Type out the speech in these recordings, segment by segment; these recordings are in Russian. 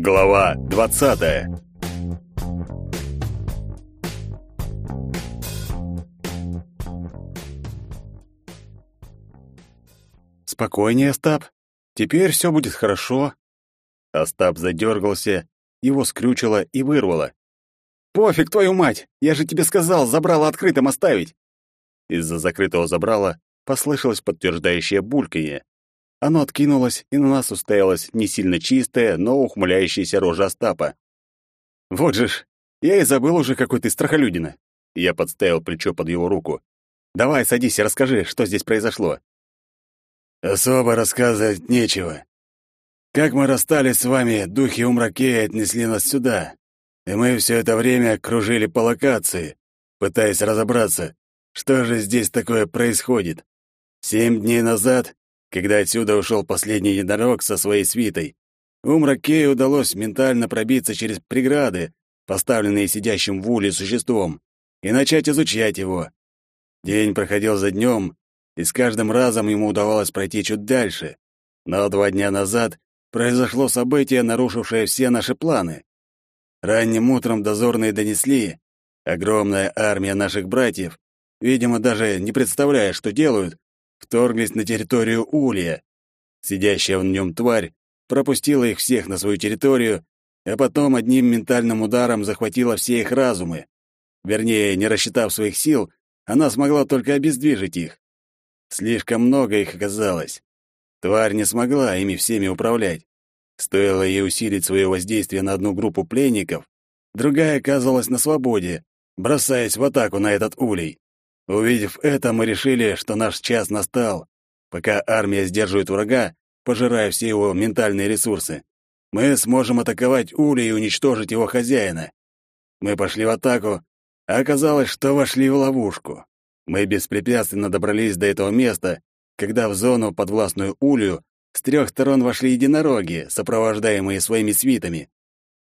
Глава 20. Спокойнее, Остап. Теперь все будет хорошо. Остап задергался, его скрючило и вырвало. Пофиг, твою мать! Я же тебе сказал, забрало открытым оставить. Из-за закрытого забрала послышалось подтверждающее бульканье. Оно откинулось, и на нас уставилась не сильно чистая, но ухмыляющаяся рожа Остапа. «Вот же ж! Я и забыл уже, какой ты страхолюдина!» Я подставил плечо под его руку. «Давай, садись и расскажи, что здесь произошло». «Особо рассказывать нечего. Как мы расстались с вами, духи Умракея отнесли нас сюда, и мы все это время кружили по локации, пытаясь разобраться, что же здесь такое происходит. Семь дней назад когда отсюда ушел последний единорог со своей свитой. Умракею удалось ментально пробиться через преграды, поставленные сидящим в уле существом, и начать изучать его. День проходил за днем, и с каждым разом ему удавалось пройти чуть дальше. Но два дня назад произошло событие, нарушившее все наши планы. Ранним утром дозорные донесли, огромная армия наших братьев, видимо, даже не представляя, что делают, вторглись на территорию Улья. Сидящая в нем тварь пропустила их всех на свою территорию, а потом одним ментальным ударом захватила все их разумы. Вернее, не рассчитав своих сил, она смогла только обездвижить их. Слишком много их оказалось. Тварь не смогла ими всеми управлять. Стоило ей усилить свое воздействие на одну группу пленников, другая оказалась на свободе, бросаясь в атаку на этот улей. Увидев это, мы решили, что наш час настал. Пока армия сдерживает врага, пожирая все его ментальные ресурсы, мы сможем атаковать Ули и уничтожить его хозяина. Мы пошли в атаку, а оказалось, что вошли в ловушку. Мы беспрепятственно добрались до этого места, когда в зону, подвластную Улью, с трех сторон вошли единороги, сопровождаемые своими свитами.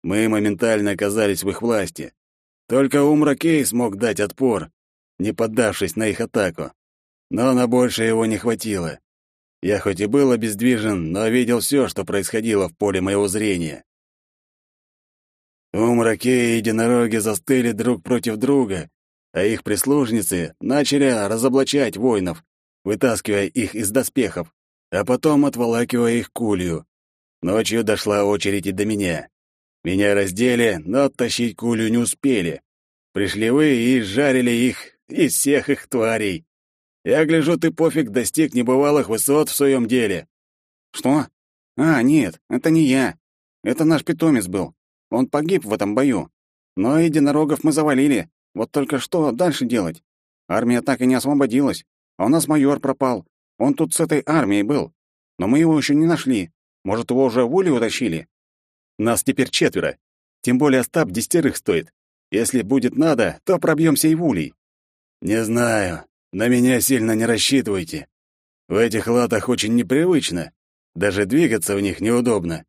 Мы моментально оказались в их власти. Только Умракей смог дать отпор, не поддавшись на их атаку. Но на больше его не хватило. Я хоть и был обездвижен, но видел все, что происходило в поле моего зрения. Умраке и единороги застыли друг против друга, а их прислужницы начали разоблачать воинов, вытаскивая их из доспехов, а потом отволакивая их кулью. Ночью дошла очередь и до меня. Меня раздели, но оттащить кулю не успели. Пришли вы и жарили их из всех их тварей. Я гляжу, ты пофиг достиг небывалых высот в своем деле. Что? А, нет, это не я. Это наш питомец был. Он погиб в этом бою. Но единорогов мы завалили. Вот только что дальше делать? Армия так и не освободилась. А у нас майор пропал. Он тут с этой армией был. Но мы его еще не нашли. Может, его уже в Ули утащили? Нас теперь четверо. Тем более Остап десятерых стоит. Если будет надо, то пробьемся и в Улей. «Не знаю. На меня сильно не рассчитывайте. В этих латах очень непривычно. Даже двигаться в них неудобно.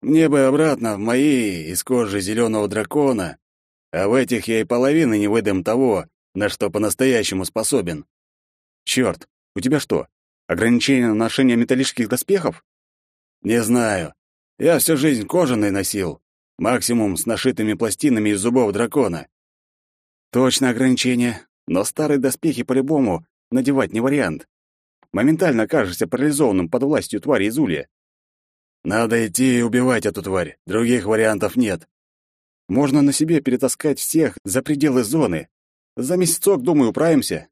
Мне бы обратно в мои из кожи зеленого дракона, а в этих я и половины не выдам того, на что по-настоящему способен. Черт, у тебя что, ограничение на ношение металлических доспехов? Не знаю. Я всю жизнь кожаный носил, максимум с нашитыми пластинами из зубов дракона. Точно ограничение. Но старые доспехи по-любому надевать не вариант. Моментально кажешься парализованным под властью твари из улья. Надо идти и убивать эту тварь. Других вариантов нет. Можно на себе перетаскать всех за пределы зоны. За месяцок, думаю, управимся.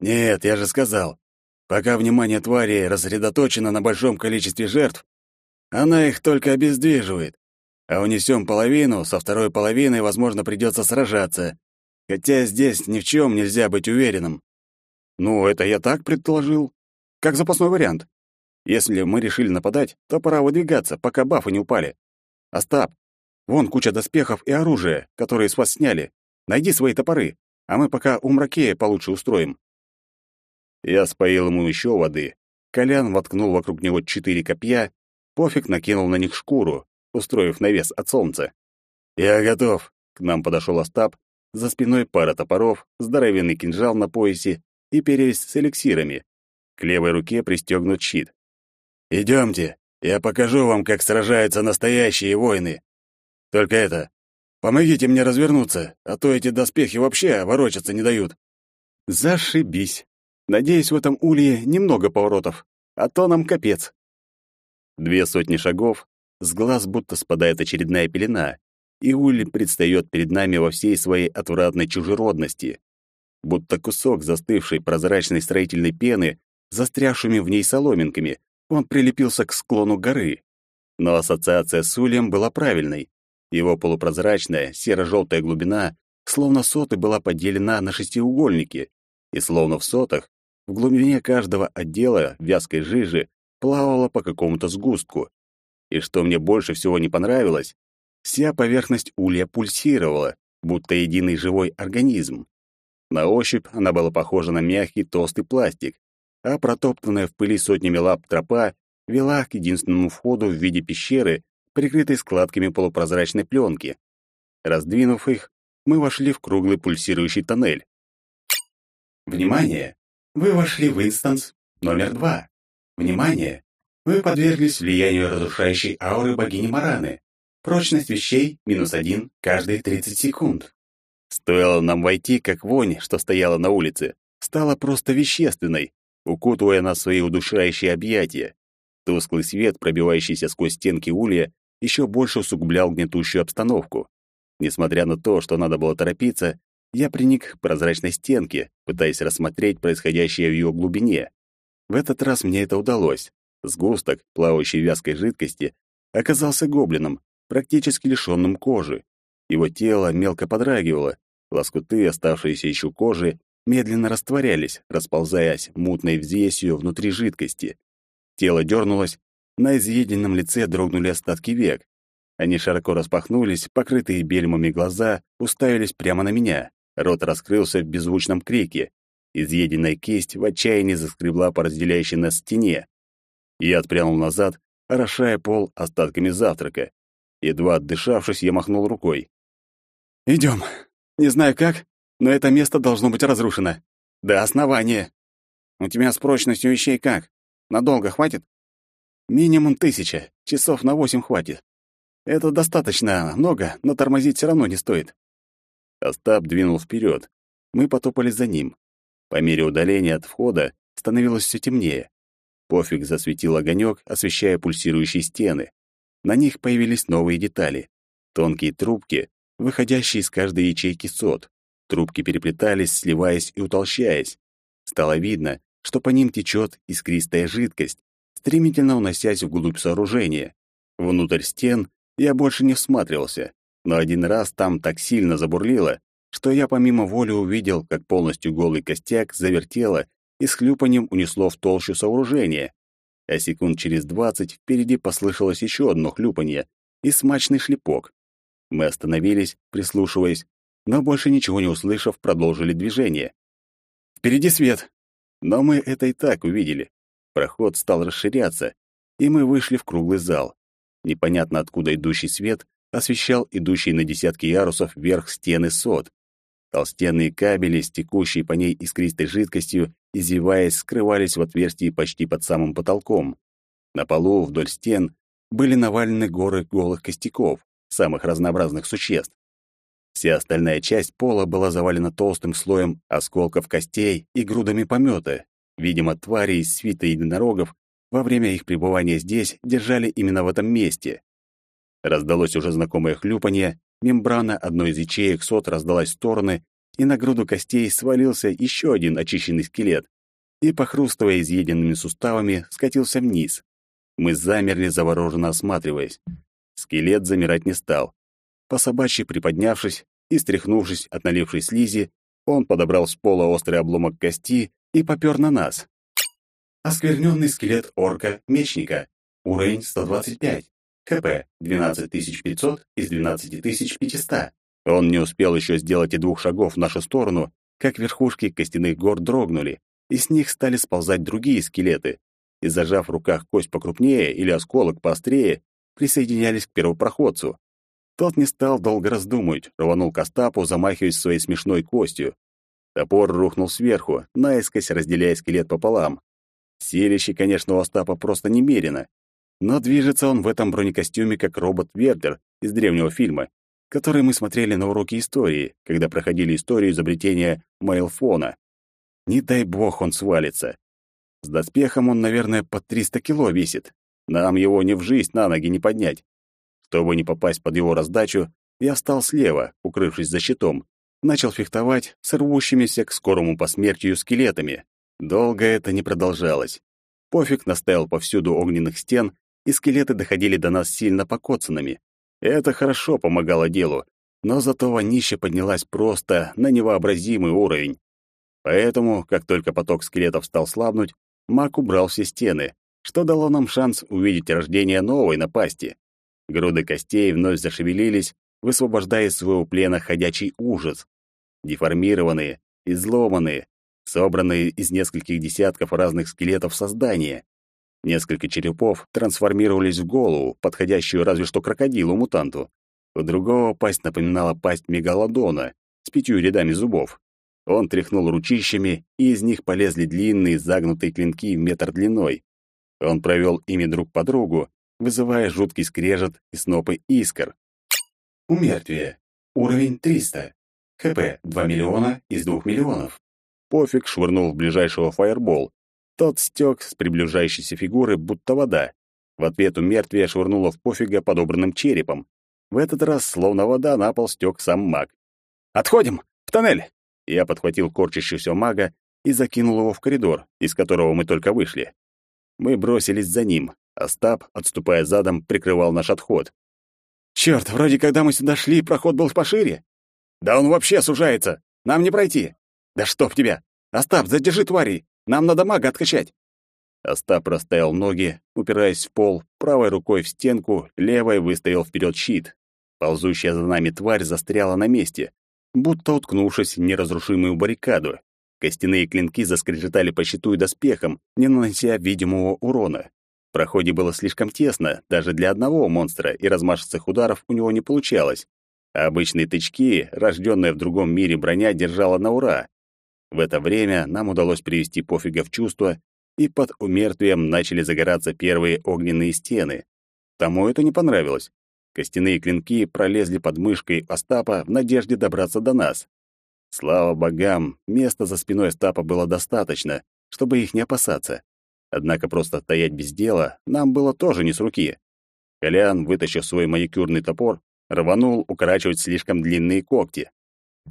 Нет, я же сказал. Пока внимание твари рассредоточено на большом количестве жертв, она их только обездвиживает. А унесем половину, со второй половиной, возможно, придется сражаться. Хотя здесь ни в чем нельзя быть уверенным. Ну, это я так предположил. Как запасной вариант. Если мы решили нападать, то пора выдвигаться, пока бафы не упали. Остап, вон куча доспехов и оружия, которые с вас сняли. Найди свои топоры, а мы пока у Мракея получше устроим. Я споил ему еще воды. Колян воткнул вокруг него четыре копья, пофиг накинул на них шкуру, устроив навес от солнца. «Я готов», — к нам подошел Остап за спиной пара топоров, здоровенный кинжал на поясе и перевязь с эликсирами. К левой руке пристегнут щит. «Идемте, я покажу вам, как сражаются настоящие воины». Только это, помогите мне развернуться, а то эти доспехи вообще ворочаться не дают. Зашибись. Надеюсь, в этом улье немного поворотов, а то нам капец. Две сотни шагов, с глаз будто спадает очередная пелена, и уль предстает перед нами во всей своей отвратной чужеродности. Будто кусок застывшей прозрачной строительной пены, застрявшими в ней соломинками, он прилепился к склону горы. Но ассоциация с ульем была правильной. Его полупрозрачная, серо-желтая глубина, словно соты, была поделена на шестиугольники, и словно в сотах, в глубине каждого отдела вязкой жижи плавала по какому-то сгустку. И что мне больше всего не понравилось, вся поверхность улья пульсировала, будто единый живой организм. На ощупь она была похожа на мягкий толстый пластик, а протоптанная в пыли сотнями лап тропа вела к единственному входу в виде пещеры, прикрытой складками полупрозрачной пленки. Раздвинув их, мы вошли в круглый пульсирующий тоннель. Внимание! Вы вошли в инстанс номер два. Внимание! Вы подверглись влиянию разрушающей ауры богини Мараны. Прочность вещей минус один каждые 30 секунд. Стоило нам войти, как вонь, что стояла на улице, стала просто вещественной, укутывая нас в свои удушающие объятия. Тусклый свет, пробивающийся сквозь стенки улья, еще больше усугублял гнетущую обстановку. Несмотря на то, что надо было торопиться, я приник к прозрачной стенке, пытаясь рассмотреть происходящее в ее глубине. В этот раз мне это удалось. Сгусток, плавающий вязкой жидкости, оказался гоблином, практически лишенным кожи. Его тело мелко подрагивало, лоскуты, оставшиеся еще кожи, медленно растворялись, расползаясь мутной взвесью внутри жидкости. Тело дернулось, на изъеденном лице дрогнули остатки век. Они широко распахнулись, покрытые бельмами глаза уставились прямо на меня. Рот раскрылся в беззвучном крике. Изъеденная кисть в отчаянии заскребла по разделяющей нас стене. Я отпрянул назад, орошая пол остатками завтрака. Едва отдышавшись, я махнул рукой. «Идем. Не знаю как, но это место должно быть разрушено. До основания. У тебя с прочностью вещей как? Надолго хватит? Минимум тысяча. Часов на восемь хватит. Это достаточно много, но тормозить все равно не стоит. Остап двинул вперед. Мы потопали за ним. По мере удаления от входа становилось все темнее. Пофиг засветил огонек, освещая пульсирующие стены. На них появились новые детали. Тонкие трубки, выходящие из каждой ячейки сот. Трубки переплетались, сливаясь и утолщаясь. Стало видно, что по ним течет искристая жидкость, стремительно уносясь вглубь сооружения. Внутрь стен я больше не всматривался, но один раз там так сильно забурлило, что я помимо воли увидел, как полностью голый костяк завертело и с хлюпаньем унесло в толщу сооружения. А секунд через двадцать впереди послышалось еще одно хлюпанье и смачный шлепок. Мы остановились, прислушиваясь, но больше ничего не услышав, продолжили движение. «Впереди свет!» Но мы это и так увидели. Проход стал расширяться, и мы вышли в круглый зал. Непонятно откуда идущий свет освещал идущие на десятки ярусов вверх стены сот. Толстенные кабели, стекущие по ней искристой жидкостью, извиваясь, скрывались в отверстии почти под самым потолком. На полу вдоль стен были навалены горы голых костяков, самых разнообразных существ. Вся остальная часть пола была завалена толстым слоем осколков костей и грудами помета. Видимо, твари из свита единорогов во время их пребывания здесь держали именно в этом месте. Раздалось уже знакомое хлюпанье, мембрана одной из ячеек сот раздалась в стороны, и на груду костей свалился еще один очищенный скелет и, похрустывая изъеденными суставами, скатился вниз. Мы замерли, завороженно осматриваясь. Скелет замирать не стал. По собачьи приподнявшись и стряхнувшись от налившей слизи, он подобрал с пола острый обломок кости и попёр на нас. Оскверненный скелет орка-мечника. Уровень 125. КП 12500 из 12500. Он не успел еще сделать и двух шагов в нашу сторону, как верхушки костяных гор дрогнули, и с них стали сползать другие скелеты, и, зажав в руках кость покрупнее или осколок поострее, присоединялись к первопроходцу. Тот не стал долго раздумывать, рванул к Остапу, замахиваясь своей смешной костью. Топор рухнул сверху, наискось разделяя скелет пополам. Селище, конечно, у Остапа просто немерено, но движется он в этом бронекостюме как робот-вердер из древнего фильма, который мы смотрели на уроке истории, когда проходили историю изобретения мейлфона. Не дай бог он свалится. С доспехом он, наверное, под 300 кило весит. Нам его ни в жизнь на ноги не поднять. Чтобы не попасть под его раздачу, я встал слева, укрывшись за щитом, начал фехтовать с рвущимися к скорому посмертию скелетами. Долго это не продолжалось. Пофиг наставил повсюду огненных стен, и скелеты доходили до нас сильно покоцанными. Это хорошо помогало делу, но зато вонища поднялась просто на невообразимый уровень. Поэтому, как только поток скелетов стал слабнуть, маг убрал все стены, что дало нам шанс увидеть рождение новой напасти. Груды костей вновь зашевелились, высвобождая из своего плена ходячий ужас. Деформированные, изломанные, собранные из нескольких десятков разных скелетов создания. Несколько черепов трансформировались в голову, подходящую разве что крокодилу-мутанту. У другого пасть напоминала пасть мегалодона с пятью рядами зубов. Он тряхнул ручищами, и из них полезли длинные загнутые клинки в метр длиной. Он провел ими друг по другу, вызывая жуткий скрежет и снопы искр. Умертвие. Уровень 300. ХП 2 миллиона из 2 миллионов. Пофиг швырнул в ближайшего фаербол. Тот стек с приближающейся фигуры, будто вода. В ответ умертвие швырнуло в пофига подобранным черепом. В этот раз, словно вода, на пол стек сам маг. «Отходим! В тоннель!» Я подхватил корчащегося мага и закинул его в коридор, из которого мы только вышли. Мы бросились за ним. Остап, отступая задом, прикрывал наш отход. «Чёрт, вроде когда мы сюда шли, проход был пошире!» «Да он вообще сужается! Нам не пройти!» «Да чтоб тебя! Остап, задержи тварей! Нам надо мага откачать!» Остап расставил ноги, упираясь в пол, правой рукой в стенку, левой выставил вперед щит. Ползущая за нами тварь застряла на месте, будто уткнувшись в неразрушимую баррикаду. Костяные клинки заскрежетали по щиту и доспехам, не нанося видимого урона. В проходе было слишком тесно, даже для одного монстра, и размашистых ударов у него не получалось. А обычные тычки, рожденная в другом мире броня, держала на ура. В это время нам удалось привести пофига в чувство, и под умертвием начали загораться первые огненные стены. Тому это не понравилось. Костяные клинки пролезли под мышкой Остапа в надежде добраться до нас. Слава богам, места за спиной Остапа было достаточно, чтобы их не опасаться. Однако просто стоять без дела нам было тоже не с руки. Колян, вытащив свой маникюрный топор, рванул укорачивать слишком длинные когти.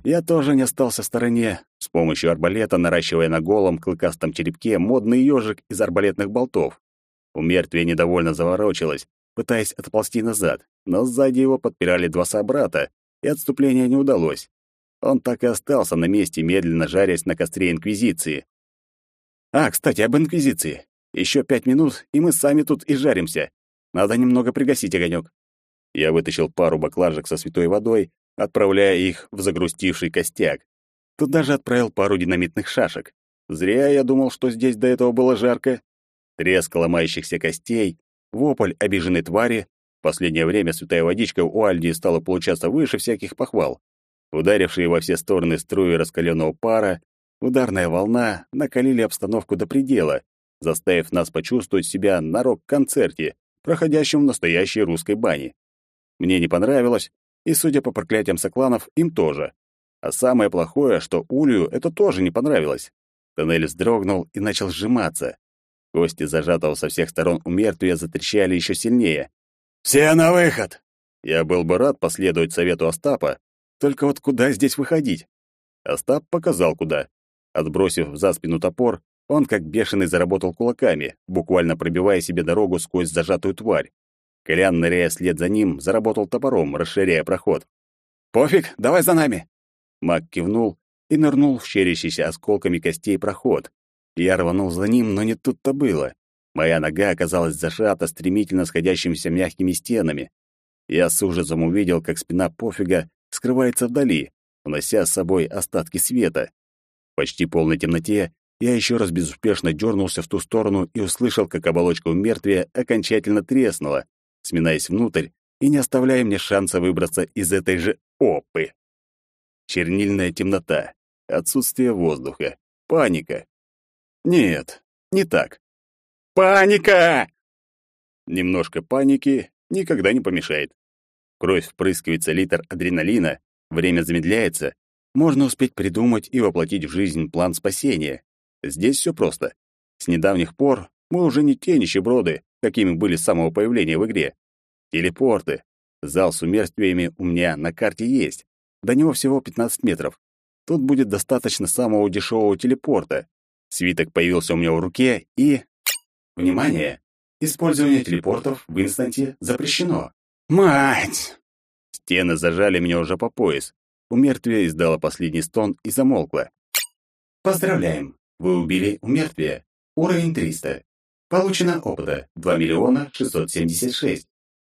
Я тоже не остался в стороне, помощью арбалета наращивая на голом клыкастом черепке модный ежик из арбалетных болтов. У мертвия недовольно заворочилось, пытаясь отползти назад, но сзади его подпирали два собрата, и отступление не удалось. Он так и остался на месте, медленно жарясь на костре Инквизиции. А, кстати, об Инквизиции. Еще пять минут, и мы сами тут и жаримся. Надо немного пригасить огонек. Я вытащил пару баклажек со святой водой отправляя их в загрустивший костяк. Тут даже отправил пару динамитных шашек. Зря я думал, что здесь до этого было жарко. Треск ломающихся костей, вопль обиженной твари. В последнее время святая водичка у Альди стала получаться выше всяких похвал. Ударившие во все стороны струи раскаленного пара, ударная волна накалили обстановку до предела, заставив нас почувствовать себя на рок-концерте, проходящем в настоящей русской бане. Мне не понравилось, и, судя по проклятиям сокланов, им тоже. А самое плохое, что Улью это тоже не понравилось. Тоннель вздрогнул и начал сжиматься. Кости зажатого со всех сторон у мертвия затрещали еще сильнее. «Все на выход!» Я был бы рад последовать совету Остапа, только вот куда здесь выходить? Остап показал, куда. Отбросив за спину топор, он как бешеный заработал кулаками, буквально пробивая себе дорогу сквозь зажатую тварь. Колян, ныряя вслед за ним, заработал топором, расширяя проход. «Пофиг, давай за нами!» Маг кивнул и нырнул в щерящийся осколками костей проход. Я рванул за ним, но не тут-то было. Моя нога оказалась зажата стремительно сходящимися мягкими стенами. Я с ужасом увидел, как спина пофига скрывается вдали, унося с собой остатки света. В почти полной темноте я еще раз безуспешно дернулся в ту сторону и услышал, как оболочка у мертвия окончательно треснула, сминаясь внутрь и не оставляя мне шанса выбраться из этой же опы. Чернильная темнота, отсутствие воздуха, паника. Нет, не так. Паника! Немножко паники никогда не помешает. кровь впрыскивается литр адреналина, время замедляется, можно успеть придумать и воплотить в жизнь план спасения. Здесь все просто. С недавних пор мы уже не те нищеброды, какими были с самого появления в игре. Телепорты. Зал с умерствиями у меня на карте есть. До него всего 15 метров. Тут будет достаточно самого дешевого телепорта. Свиток появился у меня в руке и... Внимание! Использование телепортов в инстанте запрещено. Мать! Стены зажали меня уже по пояс. Умертвие издало последний стон и замолкло. Поздравляем! Вы убили умертвие. Уровень 300. Получено опыта 2 миллиона 676.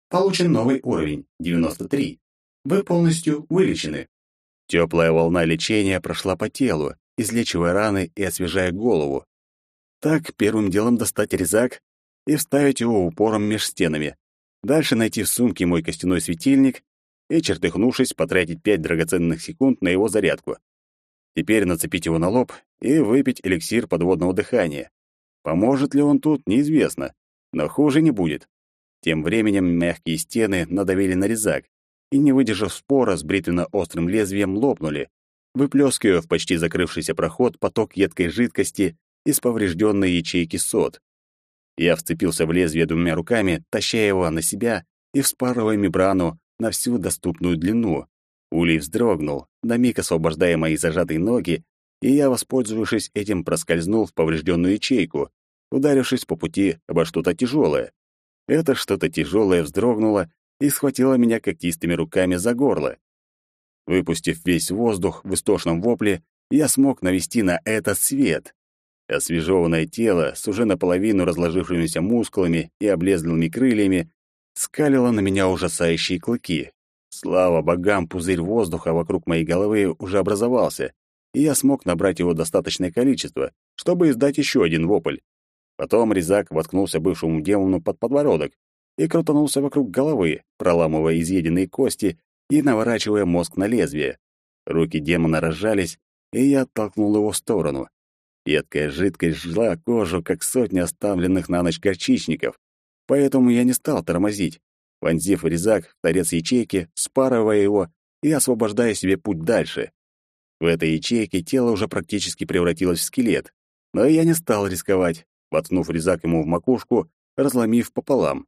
Получен новый уровень 93. Вы полностью вылечены. Теплая волна лечения прошла по телу, излечивая раны и освежая голову. Так, первым делом достать резак и вставить его упором меж стенами. Дальше найти в сумке мой костяной светильник и, чертыхнувшись, потратить пять драгоценных секунд на его зарядку. Теперь нацепить его на лоб и выпить эликсир подводного дыхания. Поможет ли он тут, неизвестно, но хуже не будет. Тем временем мягкие стены надавили на резак, и, не выдержав спора, с бритвенно-острым лезвием лопнули, выплескивая в почти закрывшийся проход поток едкой жидкости из поврежденной ячейки сот. Я вцепился в лезвие двумя руками, таща его на себя и вспарывая мембрану на всю доступную длину. Улей вздрогнул, на миг освобождая мои зажатые ноги, и я, воспользовавшись этим, проскользнул в поврежденную ячейку, ударившись по пути обо что-то тяжелое. Это что-то тяжелое вздрогнуло и схватило меня когтистыми руками за горло. Выпустив весь воздух в истошном вопле, я смог навести на этот свет. Освежеванное тело с уже наполовину разложившимися мускулами и облезлыми крыльями скалило на меня ужасающие клыки. Слава богам, пузырь воздуха вокруг моей головы уже образовался, и я смог набрать его достаточное количество, чтобы издать еще один вопль. Потом резак воткнулся бывшему демону под подбородок и крутанулся вокруг головы, проламывая изъеденные кости и наворачивая мозг на лезвие. Руки демона разжались, и я оттолкнул его в сторону. Едкая жидкость жгла кожу, как сотни оставленных на ночь горчичников. Поэтому я не стал тормозить, вонзив резак в торец ячейки, спарывая его и освобождая себе путь дальше. В этой ячейке тело уже практически превратилось в скелет. Но я не стал рисковать, воткнув резак ему в макушку, разломив пополам.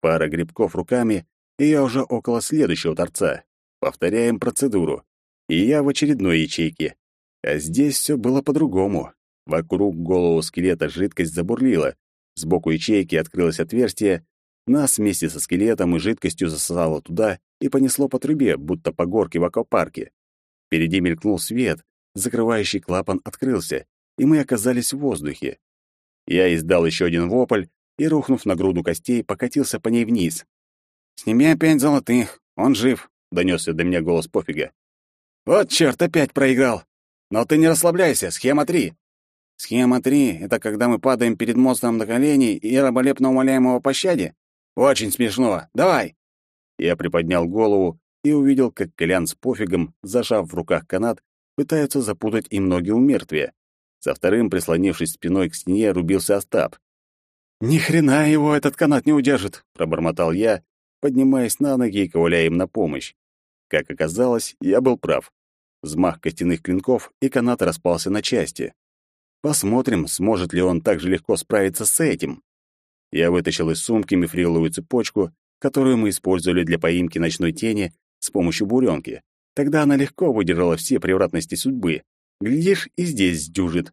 Пара грибков руками, и я уже около следующего торца. Повторяем процедуру. И я в очередной ячейке. А здесь все было по-другому. Вокруг голову скелета жидкость забурлила. Сбоку ячейки открылось отверстие. Нас вместе со скелетом и жидкостью засосало туда и понесло по трубе, будто по горке в аквапарке. Впереди мелькнул свет, закрывающий клапан открылся, и мы оказались в воздухе. Я издал еще один вопль и, рухнув на груду костей, покатился по ней вниз. «Сними опять золотых, он жив», — донесся до меня голос пофига. «Вот черт, опять проиграл! Но ты не расслабляйся, схема три. Схема 3 — это когда мы падаем перед монстром на колени и раболепно умоляем его о пощаде? Очень смешно. Давай!» Я приподнял голову и увидел, как Колян с пофигом, зажав в руках канат, пытаются запутать им ноги у мертвия. Со вторым, прислонившись спиной к стене, рубился Остап. «Ни хрена его этот канат не удержит!» — пробормотал я, поднимаясь на ноги и ковыляя им на помощь. Как оказалось, я был прав. Взмах костяных клинков, и канат распался на части. Посмотрим, сможет ли он так же легко справиться с этим. Я вытащил из сумки мифриловую цепочку, которую мы использовали для поимки ночной тени с помощью буренки. Тогда она легко выдержала все превратности судьбы. Глядишь, и здесь сдюжит.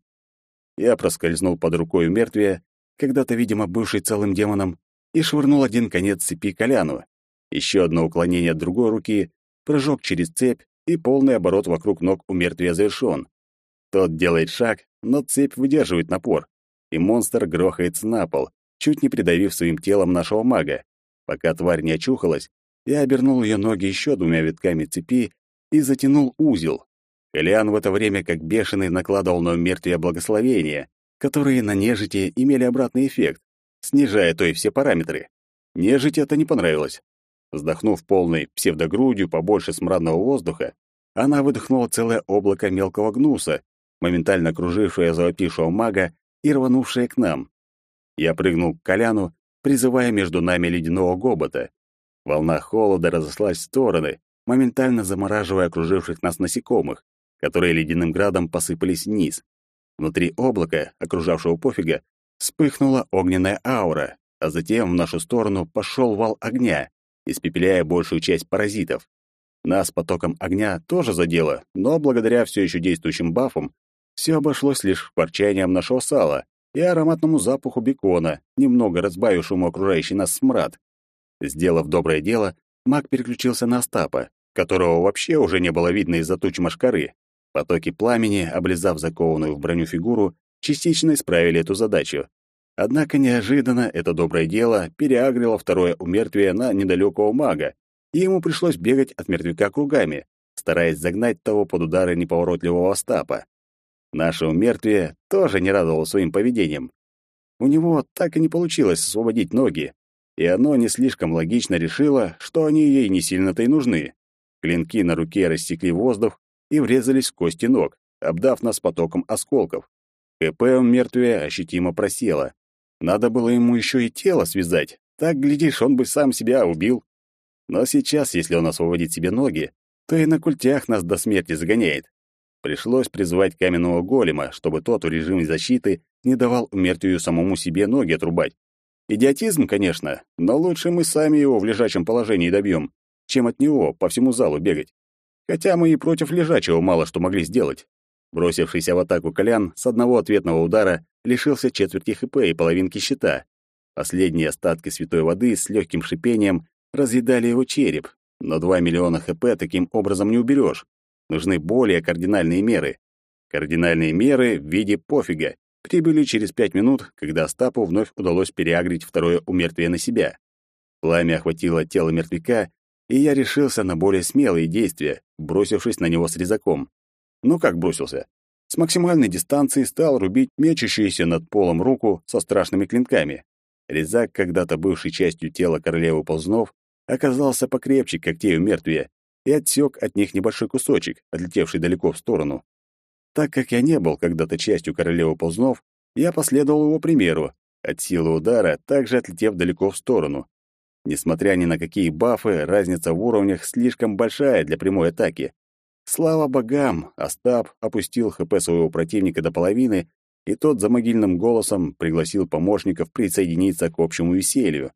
Я проскользнул под рукой у мертвия, когда-то, видимо, бывший целым демоном, и швырнул один конец цепи Коляну. Еще одно уклонение от другой руки, прыжок через цепь, и полный оборот вокруг ног у мертвия завершён. Тот делает шаг, но цепь выдерживает напор, и монстр грохается на пол, чуть не придавив своим телом нашего мага. Пока тварь не очухалась, я обернул ее ноги еще двумя витками цепи и затянул узел. Калиан в это время как бешеный накладывал на мертвие благословения, которые на нежити имели обратный эффект, снижая то и все параметры. Нежити это не понравилось. Вздохнув полной псевдогрудью побольше смрадного воздуха, она выдохнула целое облако мелкого гнуса, моментально окружившая завопившего мага и рванувшая к нам. Я прыгнул к Коляну, призывая между нами ледяного гобота. Волна холода разошлась в стороны, моментально замораживая окруживших нас насекомых, которые ледяным градом посыпались вниз. Внутри облака, окружавшего пофига, вспыхнула огненная аура, а затем в нашу сторону пошел вал огня, испепеляя большую часть паразитов. Нас потоком огня тоже задело, но благодаря все еще действующим бафам все обошлось лишь ворчанием нашего сала и ароматному запаху бекона, немного разбавившему окружающий нас смрад. Сделав доброе дело, маг переключился на Остапа, которого вообще уже не было видно из-за туч машкары. Потоки пламени, облизав закованную в броню фигуру, частично исправили эту задачу. Однако неожиданно это доброе дело переагрило второе умертвие на недалекого мага, и ему пришлось бегать от мертвяка кругами, стараясь загнать того под удары неповоротливого Остапа. Наше умертвие тоже не радовало своим поведением. У него так и не получилось освободить ноги, и оно не слишком логично решило, что они ей не сильно-то и нужны. Клинки на руке рассекли воздух и врезались в кости ног, обдав нас потоком осколков. КП у мертвия ощутимо просело. Надо было ему еще и тело связать. Так, глядишь, он бы сам себя убил. Но сейчас, если он освободит себе ноги, то и на культях нас до смерти загоняет. Пришлось призвать каменного голема, чтобы тот в режиме защиты не давал мертвию самому себе ноги отрубать. Идиотизм, конечно, но лучше мы сами его в лежачем положении добьем, чем от него по всему залу бегать. Хотя мы и против лежачего мало что могли сделать. Бросившийся в атаку Колян с одного ответного удара лишился четверти ХП и половинки щита. Последние остатки святой воды с легким шипением разъедали его череп, но 2 миллиона ХП таким образом не уберешь. Нужны более кардинальные меры. Кардинальные меры в виде пофига прибыли через пять минут, когда Остапу вновь удалось переагрить второе умертвие на себя. Пламя охватило тело мертвяка, и я решился на более смелые действия, бросившись на него с резаком. Ну как бросился? С максимальной дистанции стал рубить мечущуюся над полом руку со страшными клинками. Резак, когда-то бывший частью тела королевы ползнов, оказался покрепче когтей у мертвия и отсек от них небольшой кусочек, отлетевший далеко в сторону. Так как я не был когда-то частью королевы ползнов, я последовал его примеру, от силы удара также отлетев далеко в сторону. Несмотря ни на какие бафы, разница в уровнях слишком большая для прямой атаки. Слава богам, Остап опустил ХП своего противника до половины, и тот за могильным голосом пригласил помощников присоединиться к общему веселью.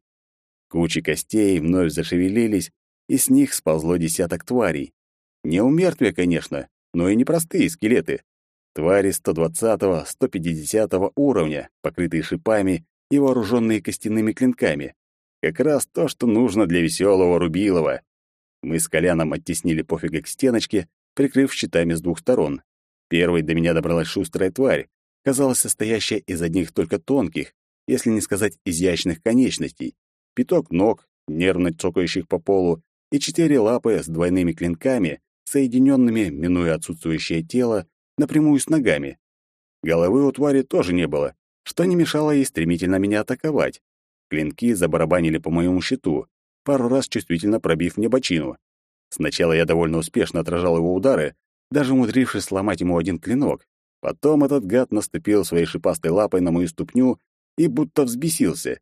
Кучи костей вновь зашевелились, и с них сползло десяток тварей. Не у мертвия, конечно, но и непростые скелеты. Твари 120-го, 150-го уровня, покрытые шипами и вооруженные костяными клинками. Как раз то, что нужно для веселого Рубилова. Мы с Коляном оттеснили пофига к стеночке, прикрыв щитами с двух сторон. Первой до меня добралась шустрая тварь, казалось, состоящая из одних только тонких, если не сказать изящных конечностей, пяток ног, нервно цокающих по полу, и четыре лапы с двойными клинками, соединенными, минуя отсутствующее тело, напрямую с ногами. Головы у твари тоже не было, что не мешало ей стремительно меня атаковать. Клинки забарабанили по моему щиту, пару раз чувствительно пробив мне бочину. Сначала я довольно успешно отражал его удары, даже умудрившись сломать ему один клинок. Потом этот гад наступил своей шипастой лапой на мою ступню и будто взбесился.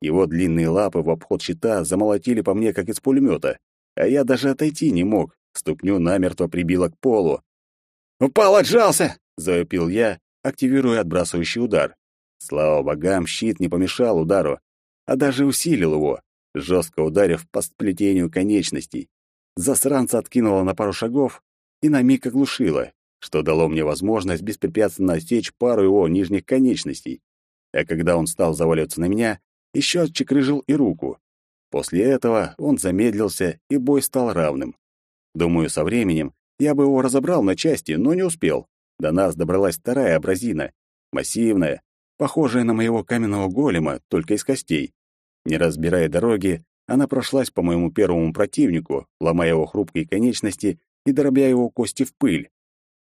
Его длинные лапы в обход щита замолотили по мне, как из пулемета а я даже отойти не мог, ступню намертво прибило к полу. «Упал, отжался!» — завопил я, активируя отбрасывающий удар. Слава богам, щит не помешал удару, а даже усилил его, жестко ударив по сплетению конечностей. Засранца откинуло на пару шагов и на миг оглушило, что дало мне возможность беспрепятственно отсечь пару его нижних конечностей. А когда он стал заваливаться на меня, еще отчекрыжил и руку. После этого он замедлился, и бой стал равным. Думаю, со временем я бы его разобрал на части, но не успел. До нас добралась вторая абразина, массивная, похожая на моего каменного голема, только из костей. Не разбирая дороги, она прошлась по моему первому противнику, ломая его хрупкие конечности и дробя его кости в пыль.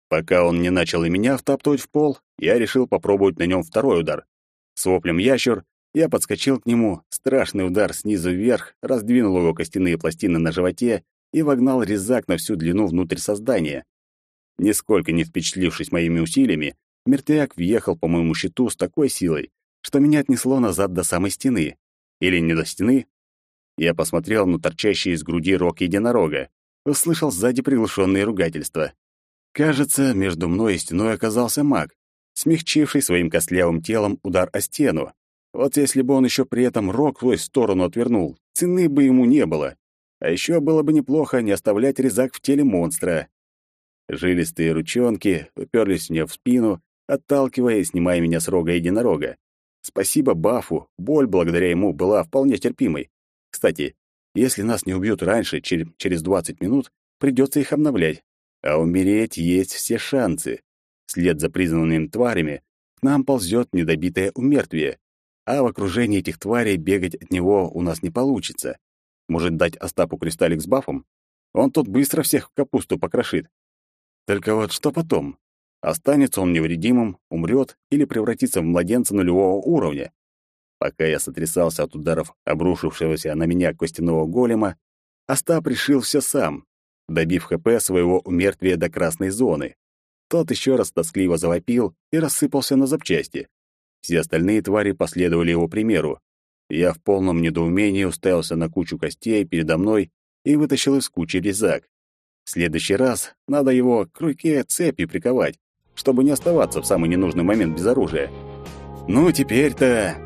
Пока он не начал и меня втаптывать в пол, я решил попробовать на нем второй удар. С воплем ящер я подскочил к нему, страшный удар снизу вверх, раздвинул его костяные пластины на животе и вогнал резак на всю длину внутрь создания. Нисколько не впечатлившись моими усилиями, мертвяк въехал по моему щиту с такой силой, что меня отнесло назад до самой стены. Или не до стены. Я посмотрел на торчащий из груди рог единорога. Услышал сзади приглушенные ругательства. Кажется, между мной и стеной оказался маг, смягчивший своим костлявым телом удар о стену. Вот если бы он еще при этом рог в свою сторону отвернул, цены бы ему не было. А еще было бы неплохо не оставлять резак в теле монстра. Жилистые ручонки уперлись мне в спину, отталкивая и снимая меня с рога единорога. Спасибо Бафу, боль благодаря ему была вполне терпимой. Кстати, если нас не убьют раньше, чем через 20 минут, придется их обновлять. А умереть есть все шансы. Вслед за признанными тварями к нам ползет недобитое умертвие, а в окружении этих тварей бегать от него у нас не получится. Может, дать Остапу кристаллик с бафом? Он тут быстро всех в капусту покрошит. Только вот что потом? Останется он невредимым, умрет или превратится в младенца нулевого уровня? Пока я сотрясался от ударов обрушившегося на меня костяного голема, Остап решил все сам, добив ХП своего умертвия до красной зоны. Тот еще раз тоскливо завопил и рассыпался на запчасти. Все остальные твари последовали его примеру. Я в полном недоумении уставился на кучу костей передо мной и вытащил из кучи резак. В следующий раз надо его к руке цепи приковать, чтобы не оставаться в самый ненужный момент без оружия. Ну, теперь-то